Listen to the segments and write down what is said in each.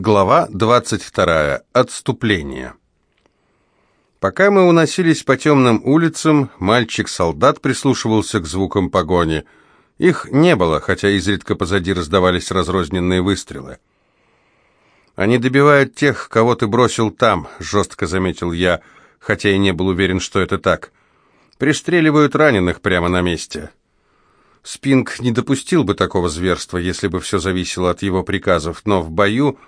Глава 22. Отступление. Пока мы уносились по темным улицам, мальчик-солдат прислушивался к звукам погони. Их не было, хотя изредка позади раздавались разрозненные выстрелы. «Они добивают тех, кого ты бросил там», — жестко заметил я, хотя и не был уверен, что это так. «Пристреливают раненых прямо на месте». Спинг не допустил бы такого зверства, если бы все зависело от его приказов, но в бою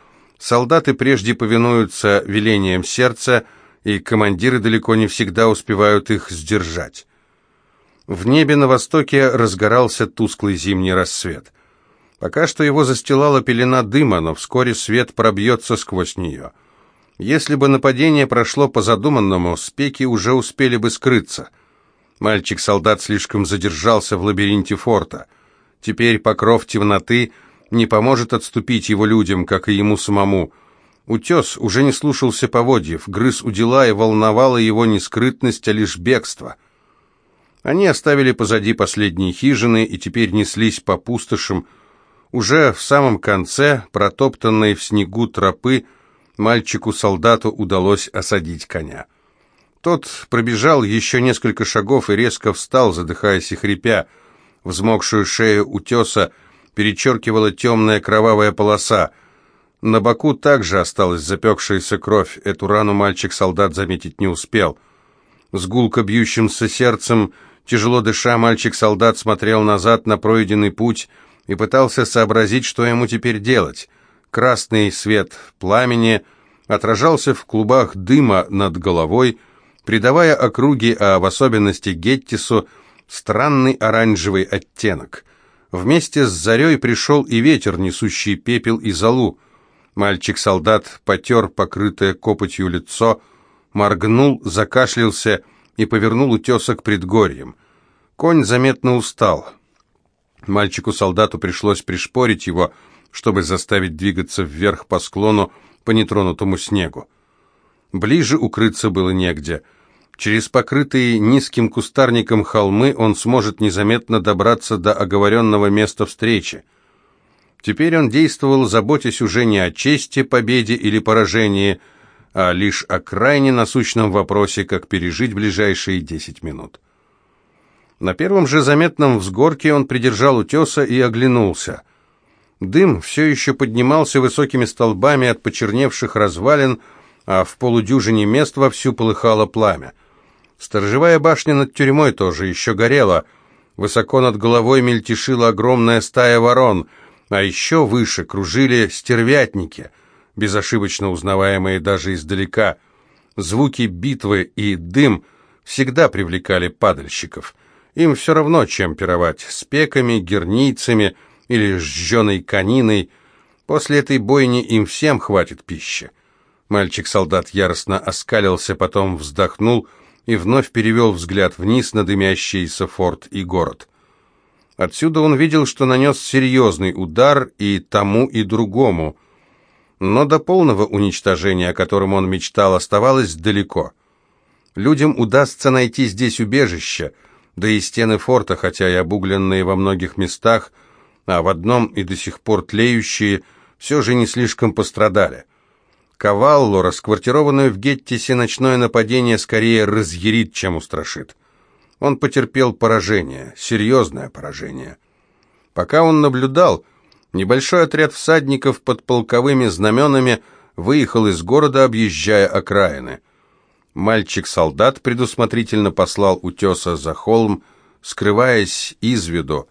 Солдаты прежде повинуются велениям сердца, и командиры далеко не всегда успевают их сдержать. В небе на востоке разгорался тусклый зимний рассвет. Пока что его застилала пелена дыма, но вскоре свет пробьется сквозь нее. Если бы нападение прошло по задуманному, спеки уже успели бы скрыться. Мальчик-солдат слишком задержался в лабиринте форта. Теперь покров темноты — не поможет отступить его людям, как и ему самому. Утес уже не слушался поводьев, грыз у дела и волновала его не скрытность, а лишь бегство. Они оставили позади последние хижины и теперь неслись по пустошам. Уже в самом конце, протоптанной в снегу тропы, мальчику-солдату удалось осадить коня. Тот пробежал еще несколько шагов и резко встал, задыхаясь и хрипя. Взмокшую шею утеса перечеркивала темная кровавая полоса. На боку также осталась запекшаяся кровь. Эту рану мальчик-солдат заметить не успел. С гулко бьющимся сердцем, тяжело дыша, мальчик-солдат смотрел назад на пройденный путь и пытался сообразить, что ему теперь делать. Красный свет пламени отражался в клубах дыма над головой, придавая округе, а в особенности Геттису, странный оранжевый оттенок. Вместе с зарей пришел и ветер, несущий пепел и золу. Мальчик-солдат потер покрытое копотью лицо, моргнул, закашлялся и повернул утеса к предгорьям. Конь заметно устал. Мальчику-солдату пришлось пришпорить его, чтобы заставить двигаться вверх по склону по нетронутому снегу. Ближе укрыться было негде — Через покрытые низким кустарником холмы он сможет незаметно добраться до оговоренного места встречи. Теперь он действовал, заботясь уже не о чести, победе или поражении, а лишь о крайне насущном вопросе, как пережить ближайшие десять минут. На первом же заметном взгорке он придержал утеса и оглянулся. Дым все еще поднимался высокими столбами от почерневших развалин, а в полудюжине мест вовсю полыхало пламя. Сторожевая башня над тюрьмой тоже еще горела. Высоко над головой мельтешила огромная стая ворон, а еще выше кружили стервятники, безошибочно узнаваемые даже издалека. Звуки битвы и дым всегда привлекали падальщиков. Им все равно, чем пировать, с пеками, герницами или сжженной кониной. После этой бойни им всем хватит пищи. Мальчик-солдат яростно оскалился, потом вздохнул — и вновь перевел взгляд вниз на дымящийся форт и город. Отсюда он видел, что нанес серьезный удар и тому, и другому, но до полного уничтожения, о котором он мечтал, оставалось далеко. Людям удастся найти здесь убежище, да и стены форта, хотя и обугленные во многих местах, а в одном и до сих пор тлеющие, все же не слишком пострадали. Кавалло, расквартированную в Геттисе, ночное нападение скорее разъярит, чем устрашит. Он потерпел поражение, серьезное поражение. Пока он наблюдал, небольшой отряд всадников под полковыми знаменами выехал из города, объезжая окраины. Мальчик-солдат предусмотрительно послал утеса за холм, скрываясь из виду.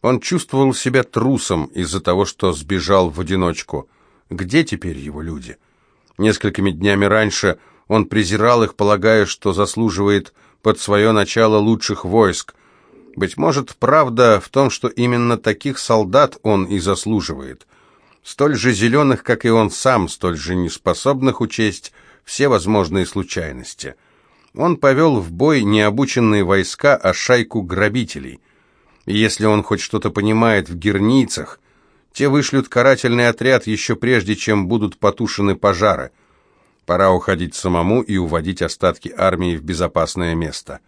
Он чувствовал себя трусом из-за того, что сбежал в одиночку. Где теперь его люди? — Несколькими днями раньше он презирал их, полагая, что заслуживает под свое начало лучших войск. Быть может, правда в том, что именно таких солдат он и заслуживает. Столь же зеленых, как и он сам, столь же неспособных учесть все возможные случайности. Он повел в бой не обученные войска, а шайку грабителей. И если он хоть что-то понимает в герницах, те вышлют карательный отряд еще прежде, чем будут потушены пожары. Пора уходить самому и уводить остатки армии в безопасное место.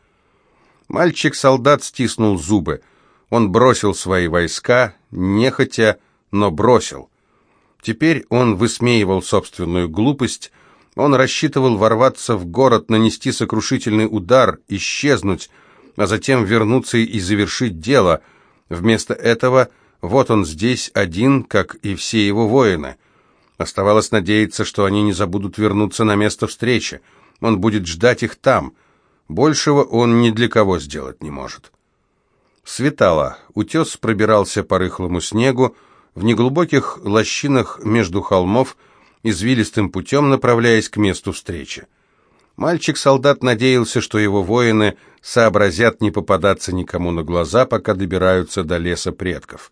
Мальчик-солдат стиснул зубы. Он бросил свои войска, нехотя, но бросил. Теперь он высмеивал собственную глупость, он рассчитывал ворваться в город, нанести сокрушительный удар, исчезнуть, а затем вернуться и завершить дело. Вместо этого вот он здесь один, как и все его воины. Оставалось надеяться, что они не забудут вернуться на место встречи. Он будет ждать их там. Большего он ни для кого сделать не может. Светало. Утес пробирался по рыхлому снегу, в неглубоких лощинах между холмов, извилистым путем направляясь к месту встречи. Мальчик-солдат надеялся, что его воины сообразят не попадаться никому на глаза, пока добираются до леса предков.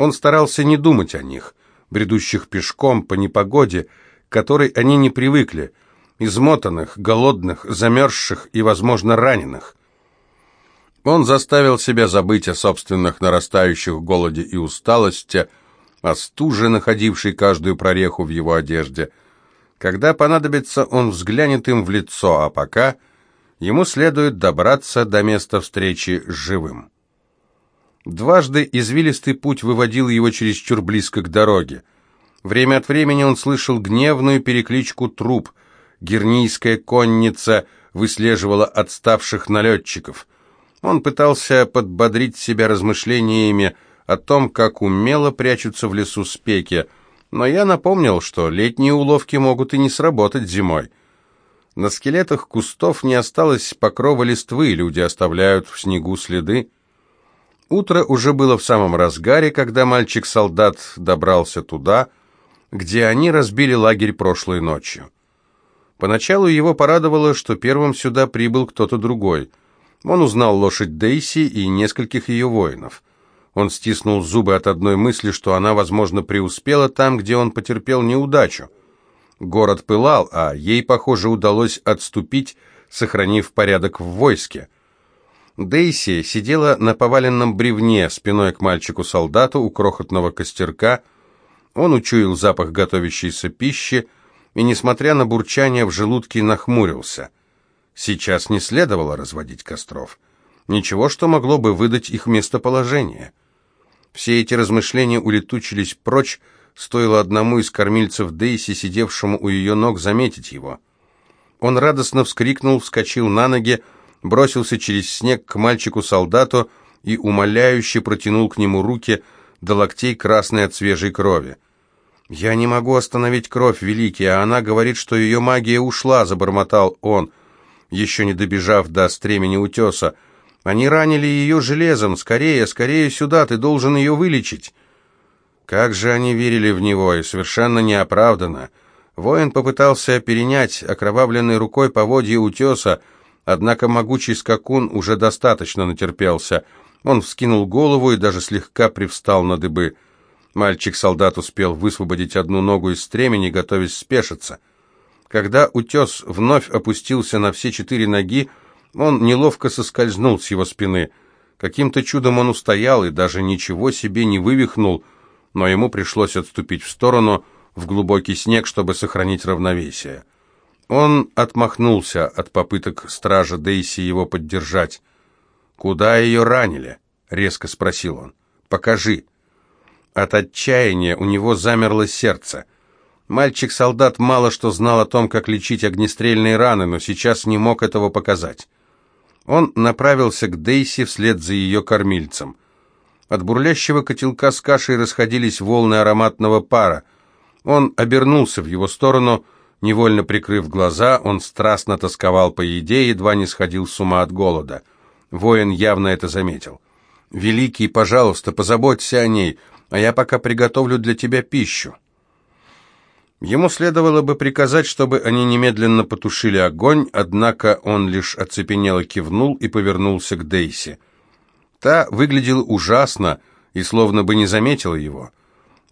Он старался не думать о них, бредущих пешком по непогоде, к которой они не привыкли, измотанных, голодных, замерзших и, возможно, раненых. Он заставил себя забыть о собственных нарастающих голоде и усталости, о стуже, находившей каждую прореху в его одежде. Когда понадобится, он взглянет им в лицо, а пока ему следует добраться до места встречи живым. Дважды извилистый путь выводил его чересчур близко к дороге. Время от времени он слышал гневную перекличку труп. Гернийская конница выслеживала отставших налетчиков. Он пытался подбодрить себя размышлениями о том, как умело прячутся в лесу спеки, но я напомнил, что летние уловки могут и не сработать зимой. На скелетах кустов не осталось покрова листвы, люди оставляют в снегу следы. Утро уже было в самом разгаре, когда мальчик-солдат добрался туда, где они разбили лагерь прошлой ночью. Поначалу его порадовало, что первым сюда прибыл кто-то другой. Он узнал лошадь Дейси и нескольких ее воинов. Он стиснул зубы от одной мысли, что она, возможно, преуспела там, где он потерпел неудачу. Город пылал, а ей, похоже, удалось отступить, сохранив порядок в войске. Дейси сидела на поваленном бревне, спиной к мальчику-солдату у крохотного костерка. Он учуял запах готовящейся пищи и, несмотря на бурчание в желудке, нахмурился. Сейчас не следовало разводить костров. Ничего, что могло бы выдать их местоположение. Все эти размышления улетучились прочь, стоило одному из кормильцев Дейси, сидевшему у ее ног, заметить его. Он радостно вскрикнул, вскочил на ноги, бросился через снег к мальчику-солдату и умоляюще протянул к нему руки до локтей красной от свежей крови. «Я не могу остановить кровь, Великий, а она говорит, что ее магия ушла», — забормотал он, еще не добежав до стремени утеса. «Они ранили ее железом. Скорее, скорее сюда, ты должен ее вылечить». Как же они верили в него, и совершенно неоправданно. Воин попытался перенять окровавленной рукой поводье утеса, Однако могучий скакун уже достаточно натерпелся. Он вскинул голову и даже слегка привстал на дыбы. Мальчик-солдат успел высвободить одну ногу из стремени, готовясь спешиться. Когда утес вновь опустился на все четыре ноги, он неловко соскользнул с его спины. Каким-то чудом он устоял и даже ничего себе не вывихнул, но ему пришлось отступить в сторону, в глубокий снег, чтобы сохранить равновесие. Он отмахнулся от попыток стража Дейси его поддержать. «Куда ее ранили?» — резко спросил он. «Покажи». От отчаяния у него замерло сердце. Мальчик-солдат мало что знал о том, как лечить огнестрельные раны, но сейчас не мог этого показать. Он направился к Дейси вслед за ее кормильцем. От бурлящего котелка с кашей расходились волны ароматного пара. Он обернулся в его сторону — Невольно прикрыв глаза, он страстно тосковал по еде, едва не сходил с ума от голода. Воин явно это заметил. «Великий, пожалуйста, позаботься о ней, а я пока приготовлю для тебя пищу». Ему следовало бы приказать, чтобы они немедленно потушили огонь, однако он лишь оцепенело кивнул и повернулся к Дейси. Та выглядела ужасно и словно бы не заметила его.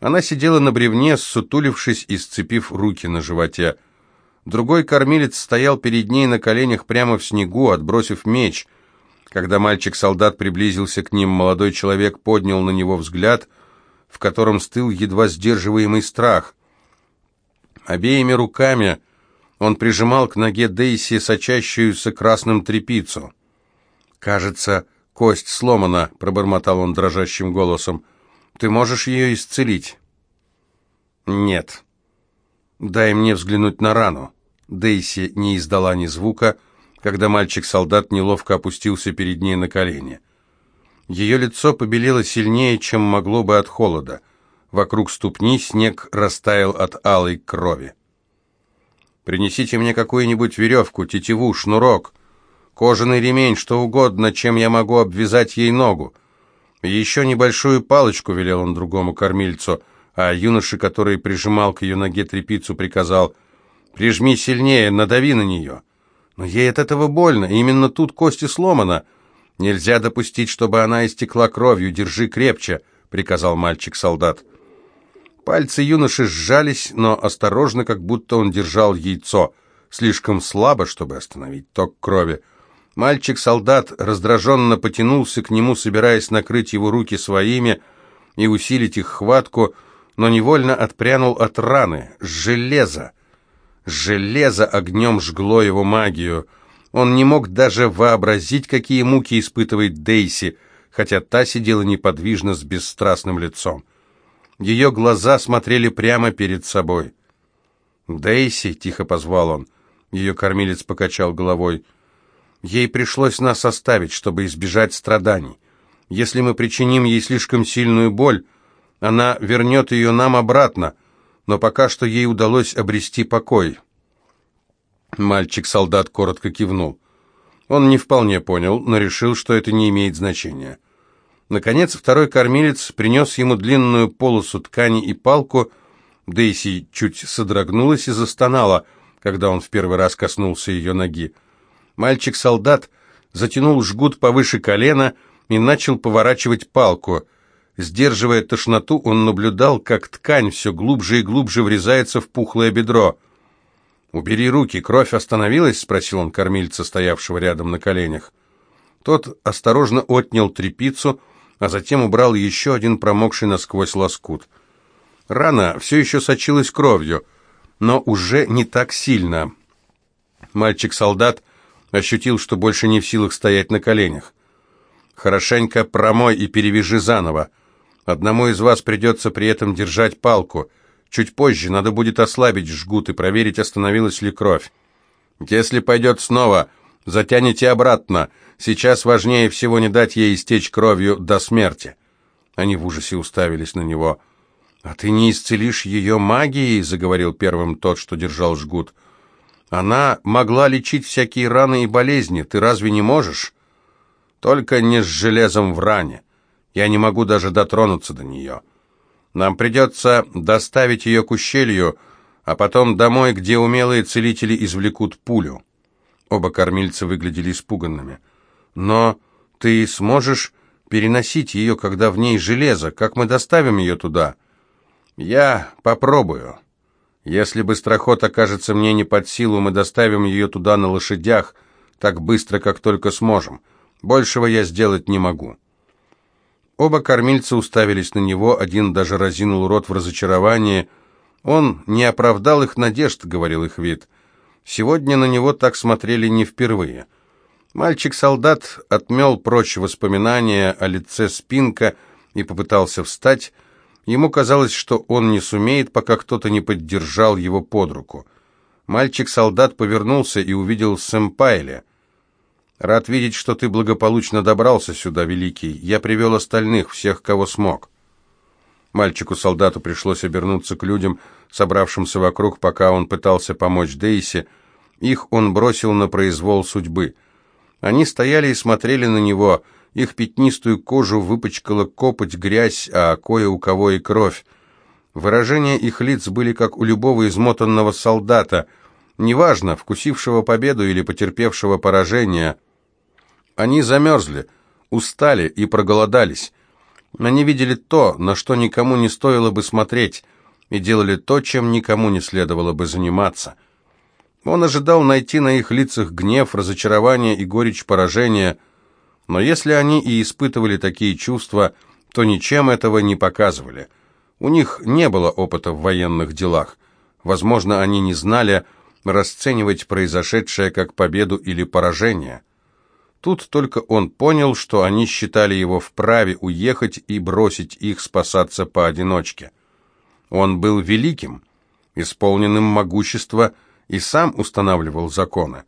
Она сидела на бревне, сутулившись и сцепив руки на животе. Другой кормилец стоял перед ней на коленях прямо в снегу, отбросив меч. Когда мальчик-солдат приблизился к ним, молодой человек поднял на него взгляд, в котором стыл едва сдерживаемый страх. Обеими руками он прижимал к ноге Дейси сочащуюся красным тряпицу. «Кажется, кость сломана», — пробормотал он дрожащим голосом. Ты можешь ее исцелить». «Нет». «Дай мне взглянуть на рану». Дейси не издала ни звука, когда мальчик-солдат неловко опустился перед ней на колени. Ее лицо побелело сильнее, чем могло бы от холода. Вокруг ступни снег растаял от алой крови. «Принесите мне какую-нибудь веревку, тетиву, шнурок, кожаный ремень, что угодно, чем я могу обвязать ей ногу. Еще небольшую палочку», — велел он другому кормильцу, а юноше, который прижимал к ее ноге трепицу, приказал «Прижми сильнее, надави на нее». Но ей от этого больно, именно тут кости сломана. Нельзя допустить, чтобы она истекла кровью, держи крепче, приказал мальчик-солдат. Пальцы юноши сжались, но осторожно, как будто он держал яйцо, слишком слабо, чтобы остановить ток крови. Мальчик-солдат раздраженно потянулся к нему, собираясь накрыть его руки своими и усилить их хватку, но невольно отпрянул от раны. Железо! Железо огнем жгло его магию. Он не мог даже вообразить, какие муки испытывает Дейси, хотя та сидела неподвижно с бесстрастным лицом. Ее глаза смотрели прямо перед собой. «Дейси!» — тихо позвал он. Ее кормилец покачал головой. «Ей пришлось нас оставить, чтобы избежать страданий. Если мы причиним ей слишком сильную боль, она вернет ее нам обратно» но пока что ей удалось обрести покой. Мальчик-солдат коротко кивнул. Он не вполне понял, но решил, что это не имеет значения. Наконец, второй кормилец принес ему длинную полосу ткани и палку. Дейси чуть содрогнулась и застонала, когда он в первый раз коснулся ее ноги. Мальчик-солдат затянул жгут повыше колена и начал поворачивать палку — Сдерживая тошноту, он наблюдал, как ткань все глубже и глубже врезается в пухлое бедро. «Убери руки, кровь остановилась?» — спросил он кормильца, стоявшего рядом на коленях. Тот осторожно отнял трепицу, а затем убрал еще один промокший насквозь лоскут. Рана все еще сочилась кровью, но уже не так сильно. Мальчик-солдат ощутил, что больше не в силах стоять на коленях. «Хорошенько промой и перевяжи заново», Одному из вас придется при этом держать палку. Чуть позже надо будет ослабить жгут и проверить, остановилась ли кровь. Если пойдет снова, затяните обратно. Сейчас важнее всего не дать ей истечь кровью до смерти». Они в ужасе уставились на него. «А ты не исцелишь ее магией?» — заговорил первым тот, что держал жгут. «Она могла лечить всякие раны и болезни. Ты разве не можешь?» «Только не с железом в ране. Я не могу даже дотронуться до нее. Нам придется доставить ее к ущелью, а потом домой, где умелые целители извлекут пулю». Оба кормильца выглядели испуганными. «Но ты сможешь переносить ее, когда в ней железо? Как мы доставим ее туда?» «Я попробую. Если быстроход окажется мне не под силу, мы доставим ее туда на лошадях так быстро, как только сможем. Большего я сделать не могу». Оба кормильца уставились на него, один даже разинул рот в разочаровании. Он не оправдал их надежд, говорил их вид. Сегодня на него так смотрели не впервые. Мальчик-солдат отмел прочь воспоминания о лице Спинка и попытался встать. Ему казалось, что он не сумеет, пока кто-то не поддержал его под руку. Мальчик-солдат повернулся и увидел Сэмпайля. Рад видеть, что ты благополучно добрался сюда, Великий. Я привел остальных, всех, кого смог». Мальчику-солдату пришлось обернуться к людям, собравшимся вокруг, пока он пытался помочь Дейси. Их он бросил на произвол судьбы. Они стояли и смотрели на него. Их пятнистую кожу выпачкала копоть, грязь, а кое у кого и кровь. Выражения их лиц были как у любого измотанного солдата, неважно, вкусившего победу или потерпевшего поражение – они замерзли, устали и проголодались. Они видели то, на что никому не стоило бы смотреть, и делали то, чем никому не следовало бы заниматься. Он ожидал найти на их лицах гнев, разочарование и горечь поражения, но если они и испытывали такие чувства, то ничем этого не показывали. У них не было опыта в военных делах. Возможно, они не знали расценивать произошедшее как победу или поражение. Тут только он понял, что они считали его вправе уехать и бросить их спасаться поодиночке. Он был великим, исполненным могущества и сам устанавливал законы.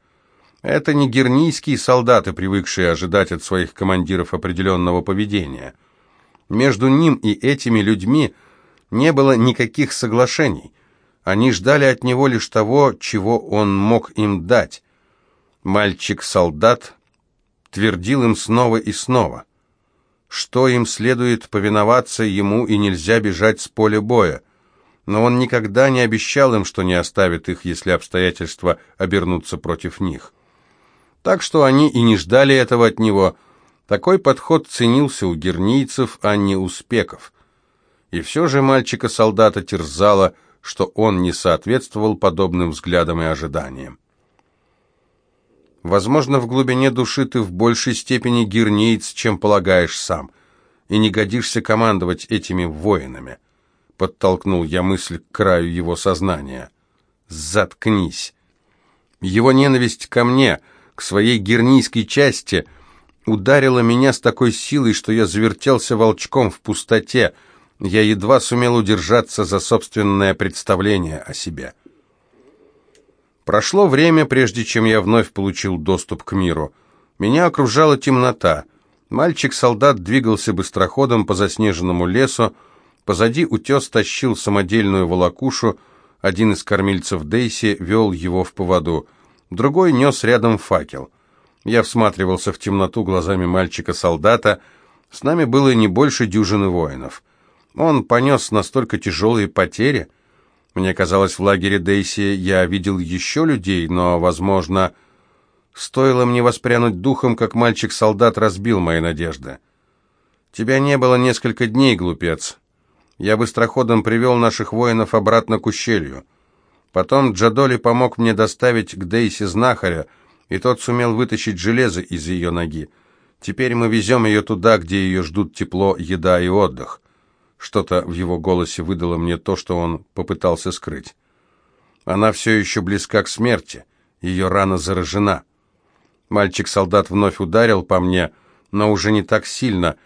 Это не гернийские солдаты, привыкшие ожидать от своих командиров определенного поведения. Между ним и этими людьми не было никаких соглашений. Они ждали от него лишь того, чего он мог им дать. Мальчик-солдат твердил им снова и снова, что им следует повиноваться ему и нельзя бежать с поля боя. Но он никогда не обещал им, что не оставит их, если обстоятельства обернутся против них. Так что они и не ждали этого от него. Такой подход ценился у гернийцев, а не у спеков. И все же мальчика-солдата терзало, что он не соответствовал подобным взглядам и ожиданиям. Возможно, в глубине души ты в большей степени гернеец, чем полагаешь сам, и не годишься командовать этими воинами. Подтолкнул я мысль к краю его сознания. Заткнись. Его ненависть ко мне, к своей гернийской части, ударила меня с такой силой, что я завертелся волчком в пустоте. Я едва сумел удержаться за собственное представление о себе. Прошло время, прежде чем я вновь получил доступ к миру. Меня окружала темнота. Мальчик-солдат двигался быстроходом по заснеженному лесу, позади утес тащил самодельную волокушу, один из кормильцев Дейси вел его в поводу, другой нес рядом факел. Я всматривался в темноту глазами мальчика-солдата, с нами было не больше дюжины воинов. Он понес настолько тяжелые потери — мне казалось, в лагере Дейси я видел еще людей, но, возможно, стоило мне воспрянуть духом, как мальчик-солдат разбил мои надежды. Тебя не было несколько дней, глупец. Я быстроходом привел наших воинов обратно к ущелью. Потом Джадоли помог мне доставить к Дейси знахаря, и тот сумел вытащить железо из ее ноги. Теперь мы везем ее туда, где ее ждут тепло, еда и отдых. Что-то в его голосе выдало мне то, что он попытался скрыть. Она все еще близка к смерти, ее рана заражена. Мальчик-солдат вновь ударил по мне, но уже не так сильно.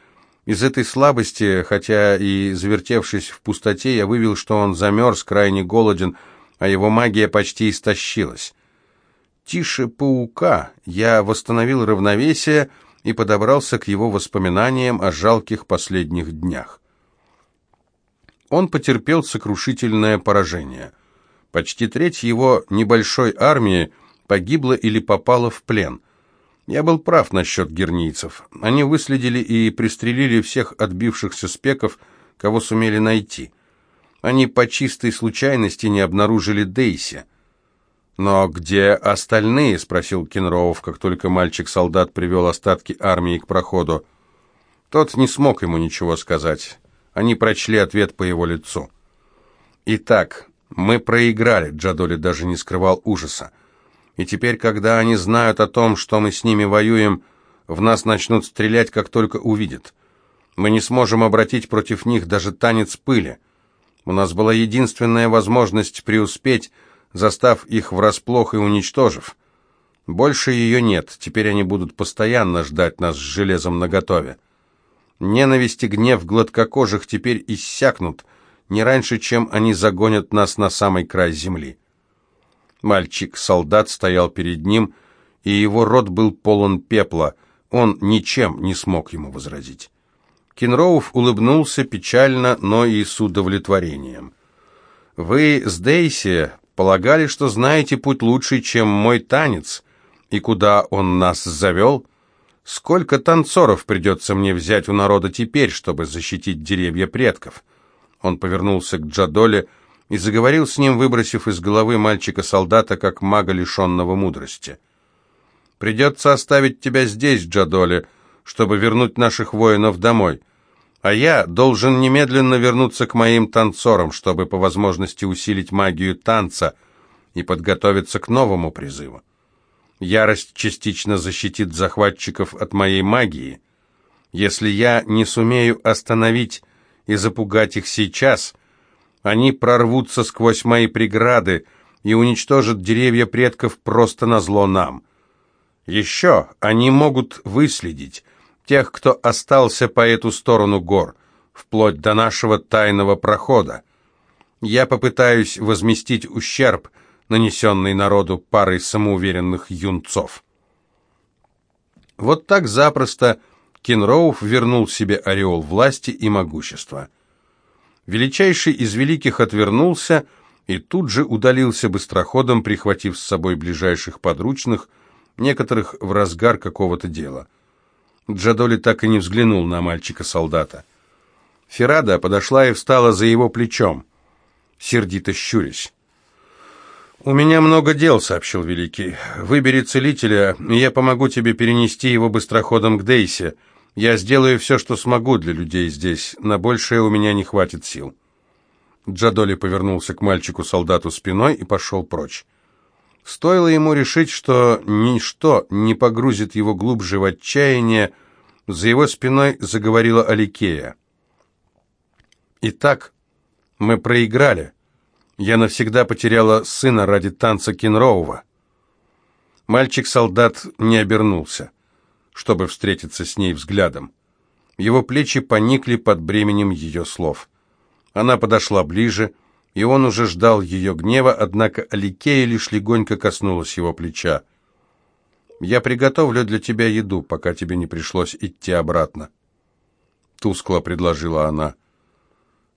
Из этой слабости, хотя и завертевшись в пустоте, я вывел, что он замерз, крайне голоден, а его магия почти истощилась. Тише паука я восстановил равновесие и подобрался к его воспоминаниям о жалких последних днях он потерпел сокрушительное поражение. Почти треть его небольшой армии погибла или попала в плен. Я был прав насчет гернийцев. Они выследили и пристрелили всех отбившихся спеков, кого сумели найти. Они по чистой случайности не обнаружили Дейси. «Но где остальные?» — спросил Кенроув, как только мальчик-солдат привел остатки армии к проходу. Тот не смог ему ничего сказать. Они прочли ответ по его лицу. «Итак, мы проиграли», — Джадоли даже не скрывал ужаса. «И теперь, когда они знают о том, что мы с ними воюем, в нас начнут стрелять, как только увидят. Мы не сможем обратить против них даже танец пыли. У нас была единственная возможность преуспеть, застав их врасплох и уничтожив. Больше ее нет, теперь они будут постоянно ждать нас с железом наготове. Ненависть и гнев гладкокожих теперь иссякнут, не раньше, чем они загонят нас на самый край земли. Мальчик-солдат стоял перед ним, и его рот был полон пепла. Он ничем не смог ему возразить. Кенроуф улыбнулся печально, но и с удовлетворением. «Вы с Дейси полагали, что знаете путь лучше, чем мой танец, и куда он нас завел?» Сколько танцоров придется мне взять у народа теперь, чтобы защитить деревья предков?» Он повернулся к Джадоле и заговорил с ним, выбросив из головы мальчика-солдата, как мага, лишенного мудрости. «Придется оставить тебя здесь, Джадоле, чтобы вернуть наших воинов домой. А я должен немедленно вернуться к моим танцорам, чтобы по возможности усилить магию танца и подготовиться к новому призыву. Ярость частично защитит захватчиков от моей магии. Если я не сумею остановить и запугать их сейчас, они прорвутся сквозь мои преграды и уничтожат деревья предков просто на зло нам. Еще они могут выследить тех, кто остался по эту сторону гор, вплоть до нашего тайного прохода. Я попытаюсь возместить ущерб, нанесенный народу парой самоуверенных юнцов. Вот так запросто Кенроуф вернул себе ореол власти и могущества. Величайший из великих отвернулся и тут же удалился быстроходом, прихватив с собой ближайших подручных, некоторых в разгар какого-то дела. Джадоли так и не взглянул на мальчика-солдата. Феррада подошла и встала за его плечом, сердито щурясь. «У меня много дел», — сообщил Великий. «Выбери целителя, и я помогу тебе перенести его быстроходом к Дейсе. Я сделаю все, что смогу для людей здесь. На большее у меня не хватит сил». Джадоли повернулся к мальчику-солдату спиной и пошел прочь. Стоило ему решить, что ничто не погрузит его глубже в отчаяние, за его спиной заговорила Аликея. «Итак, мы проиграли. Я навсегда потеряла сына ради танца Кенроува». Мальчик-солдат не обернулся, чтобы встретиться с ней взглядом. Его плечи поникли под бременем ее слов. Она подошла ближе, и он уже ждал ее гнева, однако Аликея лишь легонько коснулась его плеча. «Я приготовлю для тебя еду, пока тебе не пришлось идти обратно», — тускло предложила она.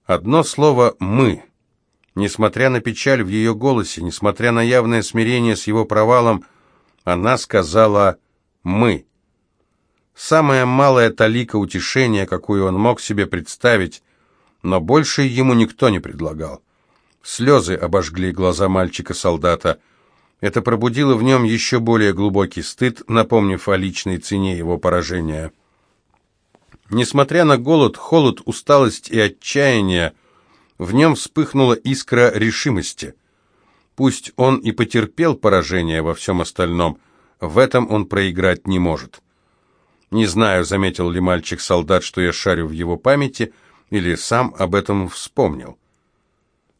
Одно слово «мы». Несмотря на печаль в ее голосе, несмотря на явное смирение с его провалом, она сказала «мы». Самая малая талика утешения, какую он мог себе представить, но больше ему никто не предлагал. Слезы обожгли глаза мальчика-солдата. Это пробудило в нем еще более глубокий стыд, напомнив о личной цене его поражения. Несмотря на голод, холод, усталость и отчаяние, в нем вспыхнула искра решимости. Пусть он и потерпел поражение во всем остальном, в этом он проиграть не может. Не знаю, заметил ли мальчик-солдат, что я шарю в его памяти, или сам об этом вспомнил.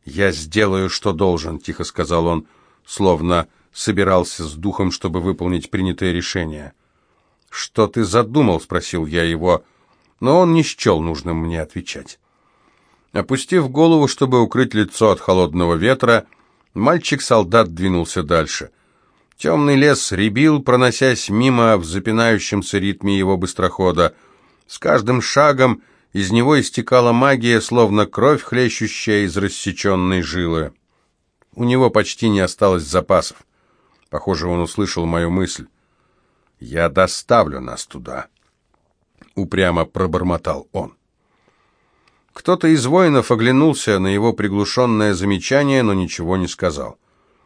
«Я сделаю, что должен», — тихо сказал он, словно собирался с духом, чтобы выполнить принятое решение. «Что ты задумал?» — спросил я его, но он не счел нужным мне отвечать. Опустив голову, чтобы укрыть лицо от холодного ветра, мальчик-солдат двинулся дальше. Темный лес рябил, проносясь мимо в запинающемся ритме его быстрохода. С каждым шагом из него истекала магия, словно кровь, хлещущая из рассеченной жилы. У него почти не осталось запасов. Похоже, он услышал мою мысль. «Я доставлю нас туда», — упрямо пробормотал он. Кто-то из воинов оглянулся на его приглушенное замечание, но ничего не сказал.